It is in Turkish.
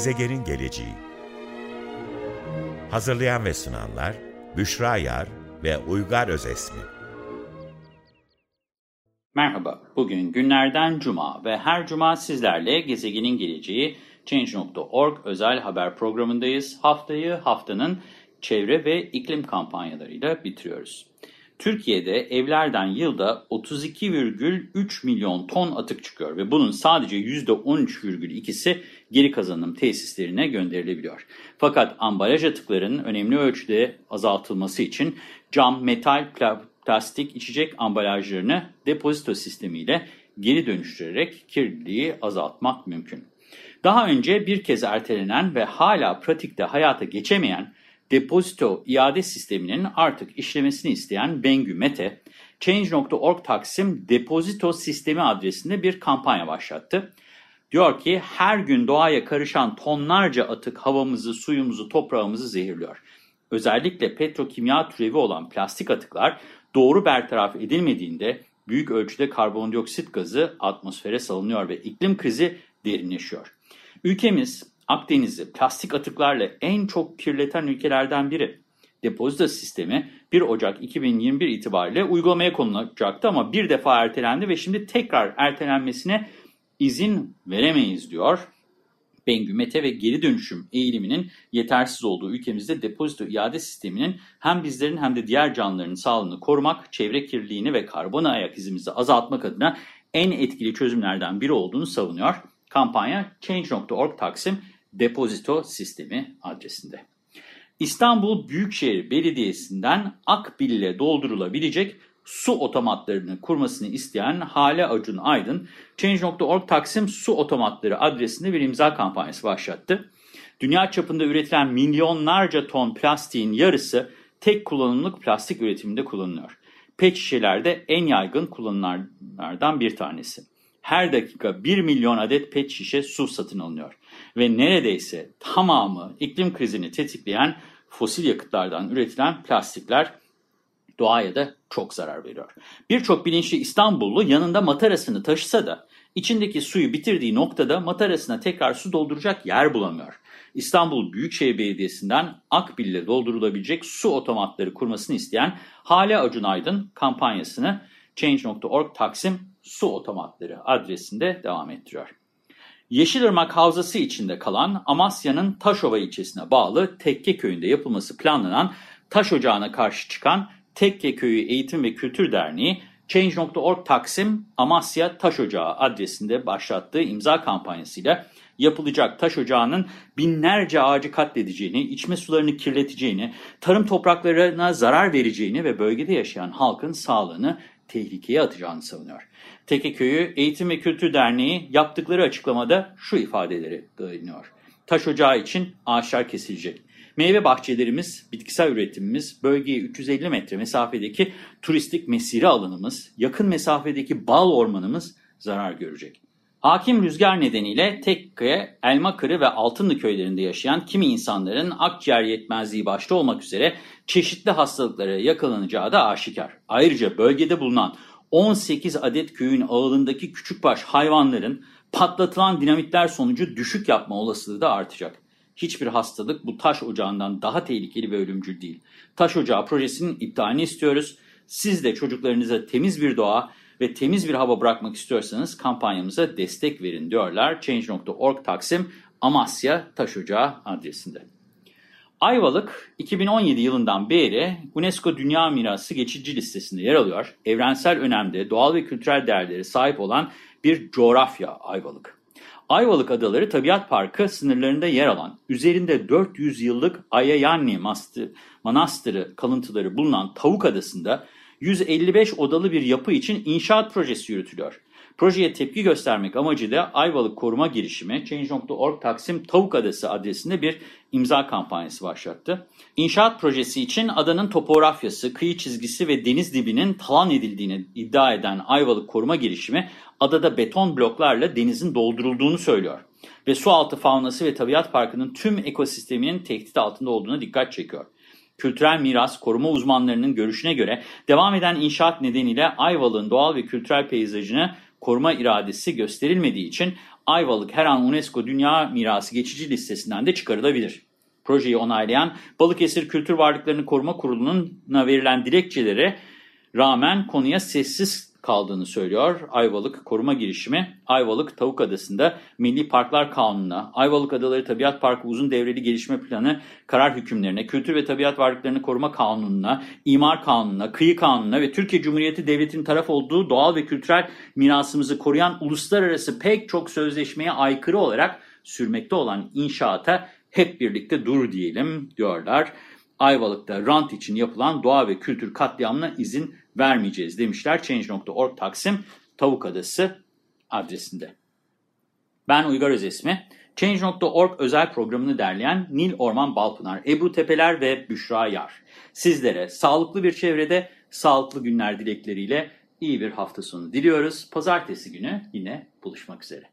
Gezegenin geleceği Hazırlayan ve sunanlar Büşra Yar ve Uygar Özesmi Merhaba, bugün günlerden cuma ve her cuma sizlerle gezegenin geleceği Change.org özel haber programındayız. Haftayı haftanın çevre ve iklim kampanyalarıyla bitiriyoruz. Türkiye'de evlerden yılda 32,3 milyon ton atık çıkıyor ve bunun sadece %13,2'si geri kazanım tesislerine gönderilebiliyor. Fakat ambalaj atıklarının önemli ölçüde azaltılması için cam, metal, plastik içecek ambalajlarını depozito sistemiyle geri dönüştürerek kirliliği azaltmak mümkün. Daha önce bir kez ertelenen ve hala pratikte hayata geçemeyen depozito iade sisteminin artık işlemesini isteyen Bengü Mete, Change.org Taksim Depozito Sistemi adresinde bir kampanya başlattı. Diyor ki her gün doğaya karışan tonlarca atık havamızı, suyumuzu, toprağımızı zehirliyor. Özellikle petrokimya türevi olan plastik atıklar doğru bertaraf edilmediğinde büyük ölçüde karbondioksit gazı atmosfere salınıyor ve iklim krizi derinleşiyor. Ülkemiz Akdeniz'i plastik atıklarla en çok kirleten ülkelerden biri. Depozito sistemi 1 Ocak 2021 itibariyle uygulamaya konulacaktı ama bir defa ertelendi ve şimdi tekrar ertelenmesine izin veremeyiz diyor. Bengü Mete ve geri dönüşüm eğiliminin yetersiz olduğu ülkemizde depozito iade sisteminin hem bizlerin hem de diğer canlıların sağlığını korumak, çevre kirliliğini ve karbon ayak izimizi azaltmak adına en etkili çözümlerden biri olduğunu savunuyor. Kampanya Change.org Taksim Depozito Sistemi adresinde. İstanbul Büyükşehir Belediyesi'nden Akbil'le doldurulabilecek su otomatlarını kurmasını isteyen Hale Acun Aydın, Change.org Taksim Su Otomatları adresinde bir imza kampanyası başlattı. Dünya çapında üretilen milyonlarca ton plastiğin yarısı tek kullanımlık plastik üretiminde kullanılıyor. Pet şişelerde en yaygın kullanılanlardan bir tanesi. Her dakika 1 milyon adet pet şişe su satın alınıyor. Ve neredeyse tamamı iklim krizini tetikleyen fosil yakıtlardan üretilen plastikler doğaya da çok zarar veriyor. Birçok bilinçli İstanbullu yanında matarasını taşısa da içindeki suyu bitirdiği noktada matarasına tekrar su dolduracak yer bulamıyor. İstanbul Büyükşehir Belediyesi'nden Akbil'le doldurulabilecek su otomatları kurmasını isteyen Hale Acun Aydın kampanyasını Change.org Taksim Su Otomatları adresinde devam ettiriyor. Yeşilırmak Havzası içinde kalan Amasya'nın Taşova ilçesine bağlı Tekke Köyü'nde yapılması planlanan taş ocağına karşı çıkan Tekke Köyü Eğitim ve Kültür Derneği, Change.org Taksim Amasya Taş Ocağı adresinde başlattığı imza kampanyasıyla yapılacak taş ocağının binlerce ağacı katledeceğini, içme sularını kirleteceğini, tarım topraklarına zarar vereceğini ve bölgede yaşayan halkın sağlığını tehlikeye atacağını savunuyor. Tekeköy'ü Eğitim ve Kültür Derneği yaptıkları açıklamada şu ifadeleri dayanıyor. Taş ocağı için ağaçlar kesilecek. Meyve bahçelerimiz, bitkisel üretimimiz, bölgeye 350 metre mesafedeki turistik mesire alanımız, yakın mesafedeki bal ormanımız zarar görecek. Hakim rüzgar nedeniyle Tekke, Elmakırı ve Altınlı köylerinde yaşayan kimi insanların akciğer yetmezliği başta olmak üzere çeşitli hastalıklara yakalanacağı da aşikar. Ayrıca bölgede bulunan 18 adet köyün ağılındaki küçükbaş hayvanların patlatılan dinamitler sonucu düşük yapma olasılığı da artacak. Hiçbir hastalık bu taş ocağından daha tehlikeli ve ölümcül değil. Taş ocağı projesinin iptalini istiyoruz. Siz de çocuklarınıza temiz bir doğa ve temiz bir hava bırakmak istiyorsanız kampanyamıza destek verin diyorlar. Change.org Taksim Amasya Taş Ocağı adresinde. Ayvalık 2017 yılından beri UNESCO Dünya Mirası geçici listesinde yer alıyor. Evrensel önemde doğal ve kültürel değerleri sahip olan bir coğrafya Ayvalık. Ayvalık Adaları Tabiat Parkı sınırlarında yer alan, üzerinde 400 yıllık Ayayanni Manastırı kalıntıları bulunan Tavuk Adası'nda 155 odalı bir yapı için inşaat projesi yürütülüyor. Projeye tepki göstermek amacıyla Ayvalık Koruma Girişimi Change.org Taksim Tavuk Adası adresinde bir imza kampanyası başlattı. İnşaat projesi için adanın topografyası, kıyı çizgisi ve deniz dibinin talan edildiğini iddia eden Ayvalık Koruma Girişimi adada beton bloklarla denizin doldurulduğunu söylüyor. Ve sualtı faunası ve tabiat parkının tüm ekosisteminin tehdit altında olduğuna dikkat çekiyor. Kültürel miras koruma uzmanlarının görüşüne göre devam eden inşaat nedeniyle Ayvalık'ın doğal ve kültürel peyzajını koruma iradesi gösterilmediği için Ayvalık her an UNESCO Dünya Mirası geçici listesinden de çıkarılabilir. Projeyi onaylayan Balıkesir Kültür Varlıklarını Koruma Kurulu'na verilen dilekçelere rağmen konuya sessiz kaldığını söylüyor. Ayvalık koruma girişimi Ayvalık Tavuk Adası'nda Milli Parklar Kanunu'na, Ayvalık Adaları Tabiat Parkı Uzun Devreli Gelişme Planı karar hükümlerine, Kültür ve Tabiat Varlıklarını Koruma Kanunu'na, İmar Kanunu'na, Kıyı Kanunu'na ve Türkiye Cumhuriyeti Devleti'nin taraf olduğu doğal ve kültürel mirasımızı koruyan uluslararası pek çok sözleşmeye aykırı olarak sürmekte olan inşaata hep birlikte dur diyelim diyorlar. Ayvalık'ta rant için yapılan doğa ve kültür katliamına izin vermeyeceğiz demişler. Change.org Taksim Tavuk Adası adresinde. Ben Uygar Özesmi. Change.org özel programını derleyen Nil Orman Balpınar, Ebru Tepeler ve Büşra Yar. Sizlere sağlıklı bir çevrede, sağlıklı günler dilekleriyle iyi bir hafta sonu diliyoruz. Pazartesi günü yine buluşmak üzere.